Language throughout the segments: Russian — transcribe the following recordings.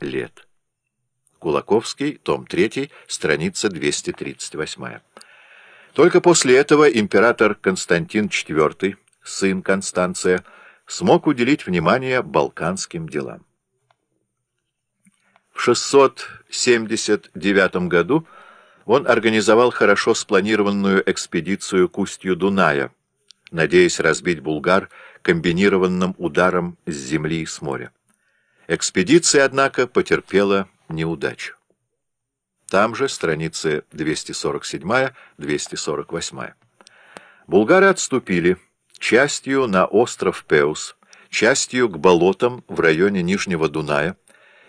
лет. Кулаковский, том 3, страница 238. Только после этого император Константин IV, сын Констанция, смог уделить внимание балканским делам. В 679 году он организовал хорошо спланированную экспедицию к устью Дуная, надеясь разбить булгар комбинированным ударом с земли и с моря. Экспедиция, однако, потерпела неудачу. Там же страницы 247-248. Булгары отступили, частью на остров Пеус, частью к болотам в районе Нижнего Дуная,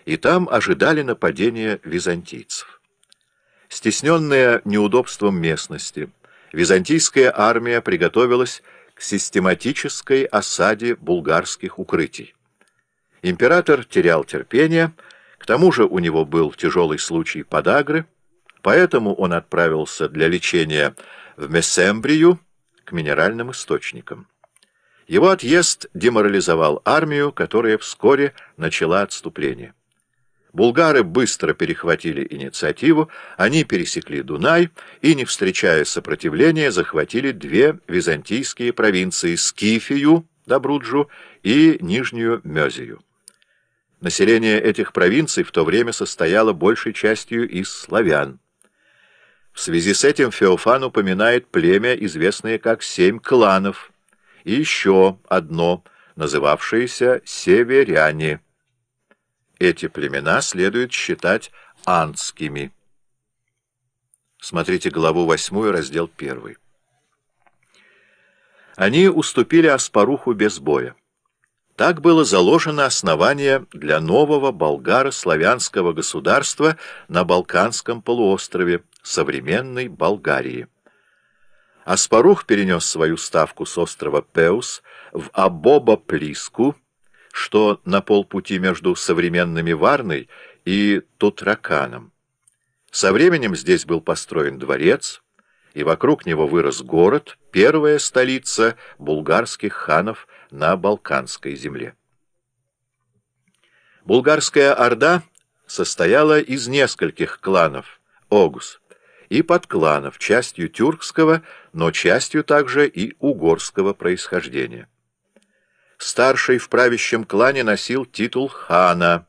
и там ожидали нападения византийцев. Стесненная неудобством местности, византийская армия приготовилась к систематической осаде булгарских укрытий. Император терял терпение, к тому же у него был тяжелый случай подагры, поэтому он отправился для лечения в Месембрию к минеральным источникам. Его отъезд деморализовал армию, которая вскоре начала отступление. Булгары быстро перехватили инициативу, они пересекли Дунай и, не встречая сопротивления, захватили две византийские провинции — Скифию, Добруджу и Нижнюю Мезию. Население этих провинций в то время состояло большей частью из славян. В связи с этим Феофан упоминает племя, известное как «семь кланов», и еще одно, называвшееся «северяне». Эти племена следует считать андскими. Смотрите главу 8, раздел 1. Они уступили Аспаруху без боя. Так было заложено основание для нового болгаро-славянского государства на Балканском полуострове, современной Болгарии. Аспарух перенес свою ставку с острова Пеус в Абоба-Плиску, что на полпути между современными Варной и Тутраканом. Со временем здесь был построен дворец, и вокруг него вырос город, первая столица булгарских ханов на Балканской земле. Булгарская орда состояла из нескольких кланов Огус и подкланов, частью тюркского, но частью также и угорского происхождения. Старший в правящем клане носил титул хана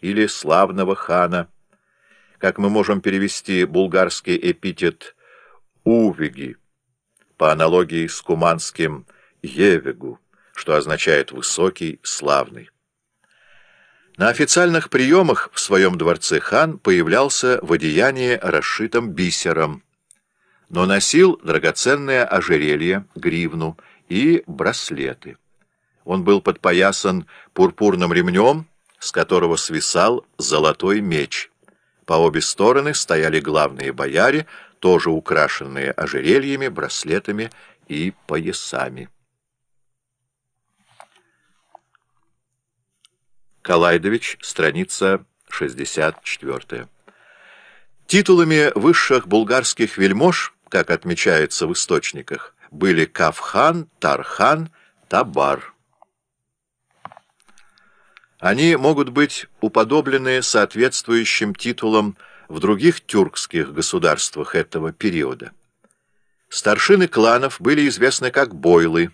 или славного хана. Как мы можем перевести булгарский эпитет Увеги, по аналогии с куманским Евегу, что означает «высокий, славный». На официальных приемах в своем дворце хан появлялся в одеянии, расшитом бисером, но носил драгоценное ожерелье, гривну и браслеты. Он был подпоясан пурпурным ремнем, с которого свисал золотой меч. По обе стороны стояли главные бояре, тоже украшенные ожерельями, браслетами и поясами. Калайдович, страница 64. Титулами высших булгарских вельмож, как отмечается в источниках, были Кавхан, Тархан, Табар. Они могут быть уподоблены соответствующим титулам в других тюркских государствах этого периода. Старшины кланов были известны как бойлы.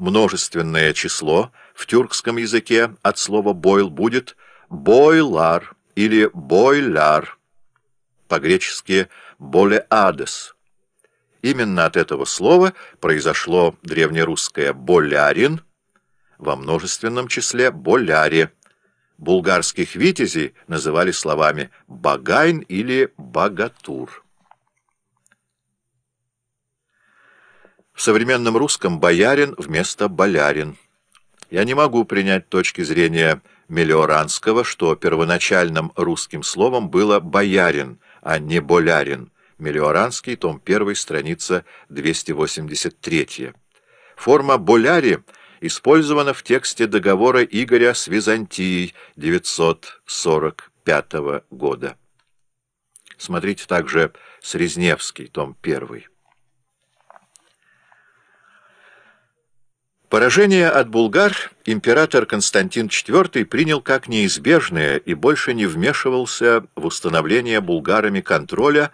Множественное число в тюркском языке от слова «бойл» будет «бойлар» или «бойляр», по-гречески «болеадес». Именно от этого слова произошло древнерусское «болярин», во множественном числе «боляре», булгарских витязей называли словами «багайн» или «богатур». В современном русском «боярин» вместо «болярин». Я не могу принять точки зрения Мелиоранского, что первоначальным русским словом было «боярин», а не «болярин». Мелиоранский, том 1, страница 283. Форма «боляри» использована в тексте договора Игоря с Византией 945 года. Смотрите также Срезневский, том 1. Поражение от булгар император Константин IV принял как неизбежное и больше не вмешивался в установление булгарами контроля